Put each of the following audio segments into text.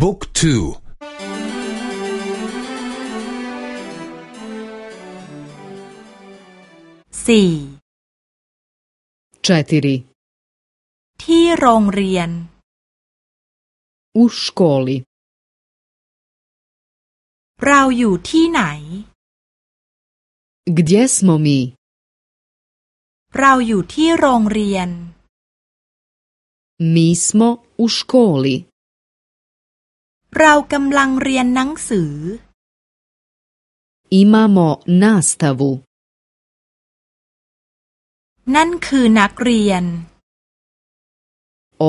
บุ๊กทูสี่ četiri ที่โรงเรียน u školi เราอยู่ที่ไหน gdje smo mi เราอยู่ที่โรงเรียน mi smo u školi เรากำลังเรียนหนังสือ imamo nastavu นั่นคือนักเรียน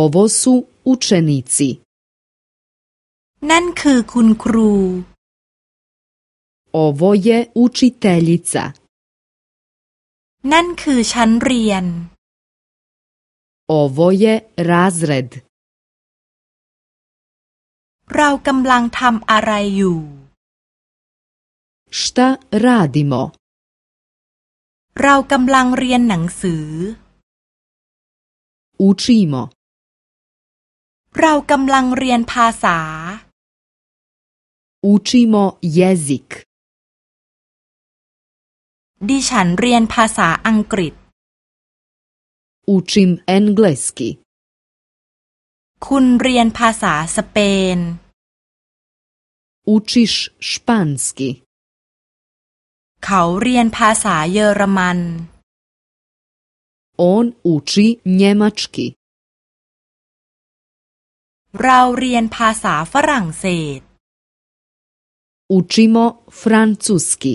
ovo su učenici นั่นคือคุณครู ovo je učiteljica นั่นคือชั้นเรียน ovo je razred เรากำลังทำอะไรอยู่ šta radimo เรากำลังเรียนหนังสือ učimo เรากำลังเรียนภาษา učimo jezik ดิฉันเรียนภาษาอังกฤษ učim engleski คุณเรียนภาษาสเปน učiš španski เขาเรียนภาษาเยอรมัน on uči njemački เราเรียนภาษาฝรั่งเศส učimo francuski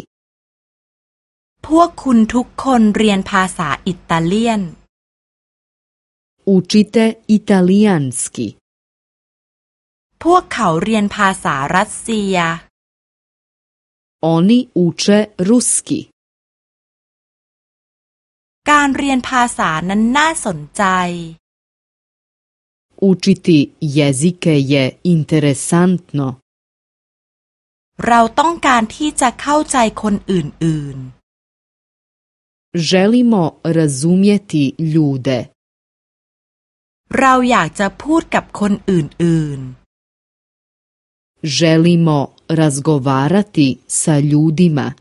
พวกคุณทุกคนเรียนภาษาอิตาเลียน učite italijanski พวกเขาเรียนภาษารัสเซีย oni uče ruski การเรียนภาษานั้นน่าสนใจ učiti jezike je interesantno เราต้องการที่จะเข้าใจคนอื่น želimo razumjeti ljude ๆเราอยากจะพูดกับคนอื่น želimo razgovarati sa ljudima